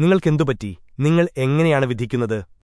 നിങ്ങൾക്കെന്തുപറ്റി? നിങ്ങൾ എങ്ങനെയാണ് വിധിക്കുന്നത്?